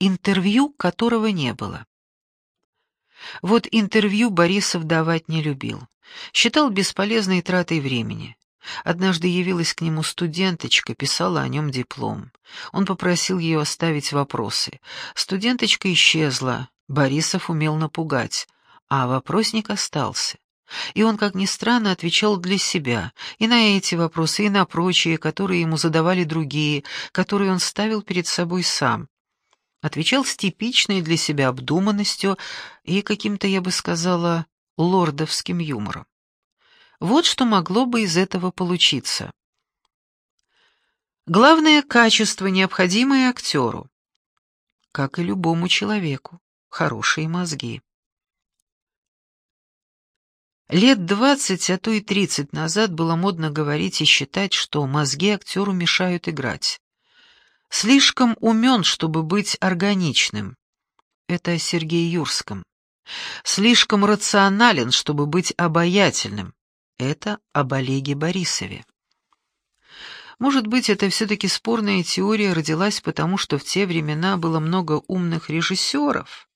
интервью которого не было. Вот интервью Борисов давать не любил. Считал бесполезной тратой времени. Однажды явилась к нему студенточка, писала о нем диплом. Он попросил ее оставить вопросы. Студенточка исчезла, Борисов умел напугать, а вопросник остался. И он, как ни странно, отвечал для себя, и на эти вопросы, и на прочие, которые ему задавали другие, которые он ставил перед собой сам. Отвечал с типичной для себя обдуманностью и каким-то, я бы сказала, лордовским юмором. Вот что могло бы из этого получиться. Главное качество, необходимое актеру, как и любому человеку, хорошие мозги. Лет двадцать, а то и тридцать назад было модно говорить и считать, что мозги актеру мешают играть. Слишком умен, чтобы быть органичным. Это о Сергее Юрском. Слишком рационален, чтобы быть обаятельным. Это об Олеге Борисове. Может быть, это все-таки спорная теория родилась потому, что в те времена было много умных режиссеров.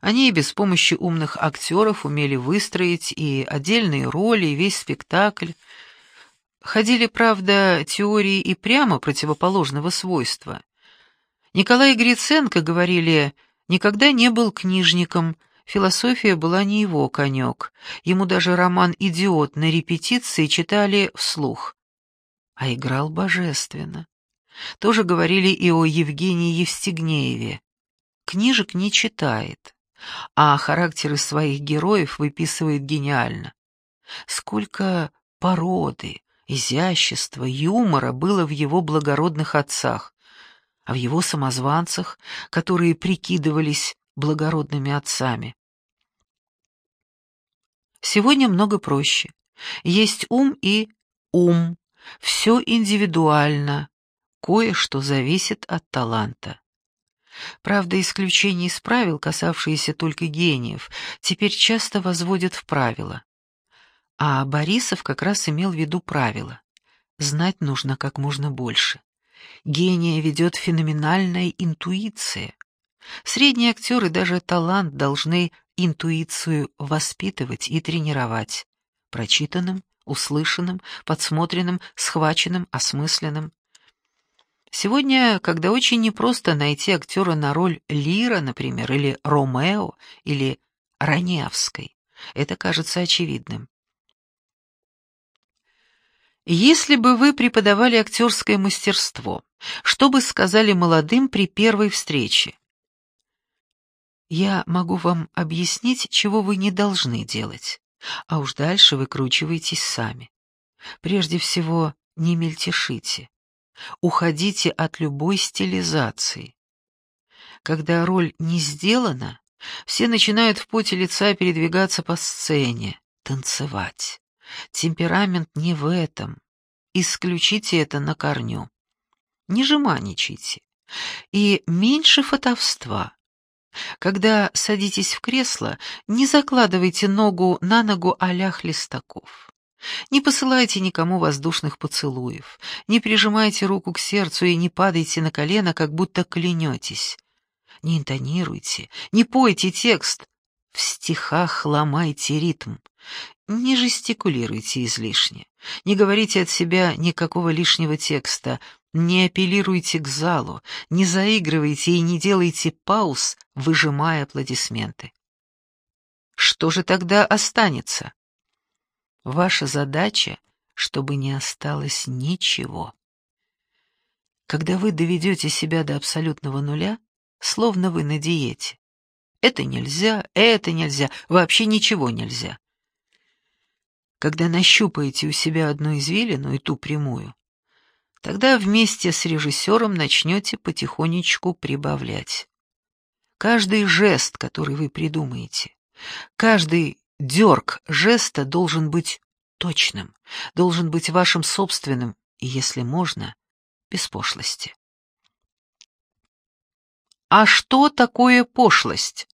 Они и без помощи умных актеров умели выстроить и отдельные роли, и весь спектакль. Ходили, правда, теории и прямо противоположного свойства. Николай Гриценко, говорили, никогда не был книжником, Философия была не его конек. Ему даже роман «Идиот» на репетиции читали вслух. А играл божественно. Тоже говорили и о Евгении Евстигнееве. Книжек не читает, а характеры своих героев выписывает гениально. Сколько породы, изящества, юмора было в его благородных отцах, а в его самозванцах, которые прикидывались благородными отцами. Сегодня много проще. Есть ум и ум. Все индивидуально. Кое-что зависит от таланта. Правда, исключения из правил, касавшиеся только гениев, теперь часто возводят в правила. А Борисов как раз имел в виду правила. Знать нужно как можно больше. Гения ведет феноменальная интуиция. Средние актеры даже талант должны интуицию воспитывать и тренировать. Прочитанным, услышанным, подсмотренным, схваченным, осмысленным. Сегодня, когда очень непросто найти актера на роль Лира, например, или Ромео, или Раневской, это кажется очевидным. Если бы вы преподавали актерское мастерство, что бы сказали молодым при первой встрече? Я могу вам объяснить, чего вы не должны делать, а уж дальше выкручивайтесь сами. Прежде всего, не мельтешите. Уходите от любой стилизации. Когда роль не сделана, все начинают в поте лица передвигаться по сцене, танцевать. Темперамент не в этом. Исключите это на корню. Не жеманничайте. И меньше фотовства. Когда садитесь в кресло, не закладывайте ногу на ногу а-ля Хлестаков. Не посылайте никому воздушных поцелуев, не прижимайте руку к сердцу и не падайте на колено, как будто клянетесь. Не интонируйте, не пойте текст, в стихах ломайте ритм. Не жестикулируйте излишне, не говорите от себя никакого лишнего текста, не апеллируйте к залу, не заигрывайте и не делайте пауз, выжимая аплодисменты. Что же тогда останется? Ваша задача, чтобы не осталось ничего. Когда вы доведете себя до абсолютного нуля, словно вы на диете. Это нельзя, это нельзя, вообще ничего нельзя. Когда нащупаете у себя одну извилину и ту прямую, Тогда вместе с режиссером начнете потихонечку прибавлять. Каждый жест, который вы придумаете, каждый дерг жеста должен быть точным, должен быть вашим собственным и, если можно, без пошлости. А что такое пошлость?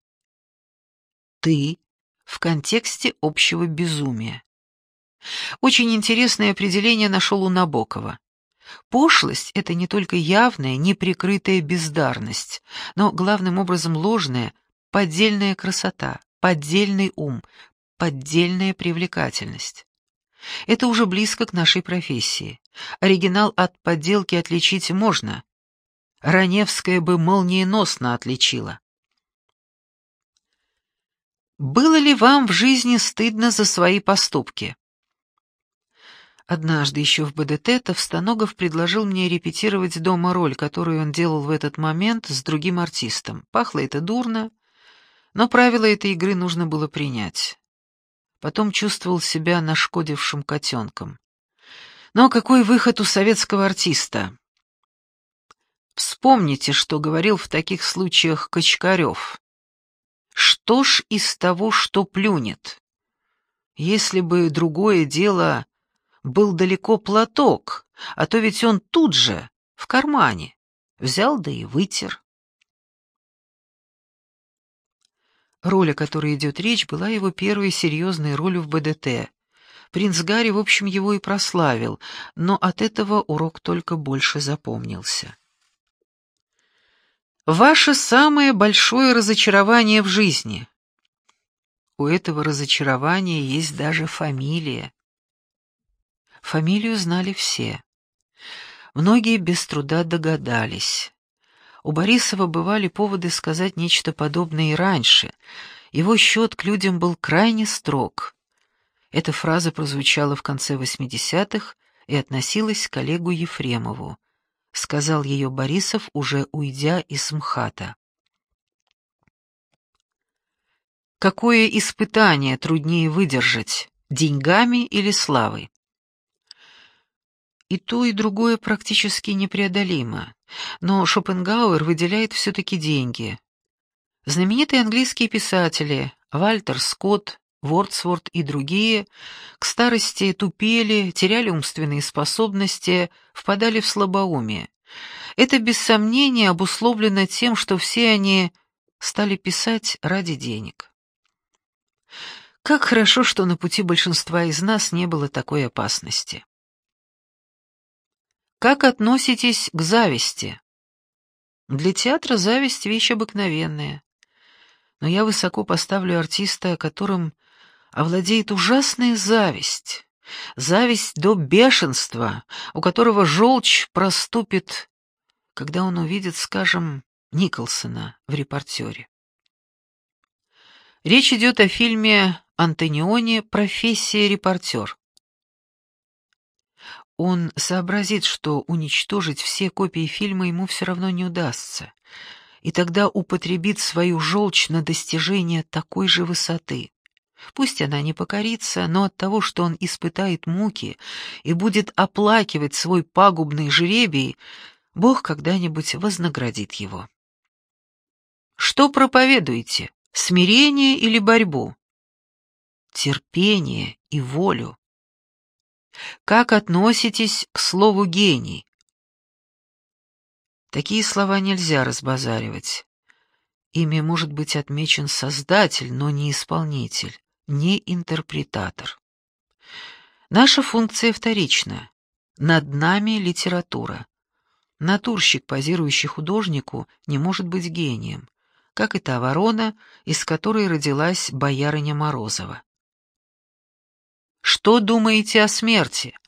Ты в контексте общего безумия. Очень интересное определение нашел у Набокова. Пошлость — это не только явная, неприкрытая бездарность, но главным образом ложная, поддельная красота, поддельный ум, поддельная привлекательность. Это уже близко к нашей профессии. Оригинал от подделки отличить можно. Раневская бы молниеносно отличила. Было ли вам в жизни стыдно за свои поступки? Однажды еще в БДТ Товстоногов предложил мне репетировать дома роль, которую он делал в этот момент с другим артистом. Пахло это дурно, но правила этой игры нужно было принять. Потом чувствовал себя нашкодившим котенком. Но какой выход у советского артиста? Вспомните, что говорил в таких случаях Качкарев. Что ж из того, что плюнет? Если бы другое дело был далеко платок, а то ведь он тут же, в кармане, взял да и вытер. Роль, о которой идет речь, была его первой серьезной ролью в БДТ. Принц Гарри, в общем, его и прославил, но от этого урок только больше запомнился. Ваше самое большое разочарование в жизни. У этого разочарования есть даже фамилия. Фамилию знали все. Многие без труда догадались. У Борисова бывали поводы сказать нечто подобное и раньше. Его счет к людям был крайне строг. Эта фраза прозвучала в конце 80-х и относилась к коллегу Ефремову. Сказал ее Борисов, уже уйдя из МХАТа. Какое испытание труднее выдержать, деньгами или славой? И то, и другое практически непреодолимо, но Шопенгауэр выделяет все-таки деньги. Знаменитые английские писатели Вальтер Скотт, Вордсворт и другие к старости тупели, теряли умственные способности, впадали в слабоумие. Это без сомнения обусловлено тем, что все они стали писать ради денег. Как хорошо, что на пути большинства из нас не было такой опасности. Как относитесь к зависти? Для театра зависть — вещь обыкновенная. Но я высоко поставлю артиста, которым овладеет ужасная зависть. Зависть до бешенства, у которого желчь проступит, когда он увидит, скажем, Николсона в репортере. Речь идет о фильме Антониони «Профессия репортер». Он сообразит, что уничтожить все копии фильма ему все равно не удастся, и тогда употребит свою желчь на достижение такой же высоты. Пусть она не покорится, но от того, что он испытает муки и будет оплакивать свой пагубный жребий, Бог когда-нибудь вознаградит его. Что проповедуете, смирение или борьбу? Терпение и волю. Как относитесь к слову «гений»? Такие слова нельзя разбазаривать. Ими может быть отмечен создатель, но не исполнитель, не интерпретатор. Наша функция вторична. Над нами литература. Натурщик, позирующий художнику, не может быть гением, как и та ворона, из которой родилась боярыня Морозова. Что думаете о смерти?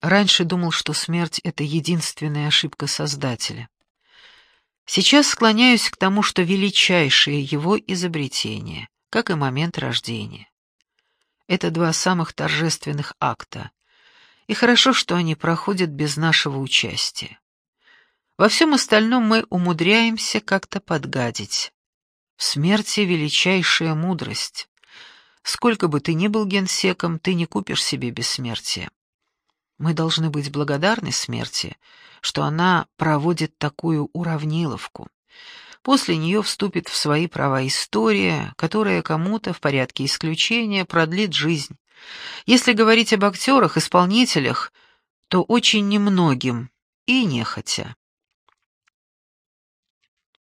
Раньше думал, что смерть — это единственная ошибка Создателя. Сейчас склоняюсь к тому, что величайшее его изобретение, как и момент рождения. Это два самых торжественных акта, и хорошо, что они проходят без нашего участия. Во всем остальном мы умудряемся как-то подгадить. В смерти величайшая мудрость. Сколько бы ты ни был генсеком, ты не купишь себе бессмертие. Мы должны быть благодарны смерти, что она проводит такую уравниловку. После нее вступит в свои права история, которая кому-то в порядке исключения продлит жизнь. Если говорить об актерах, исполнителях, то очень немногим и нехотя.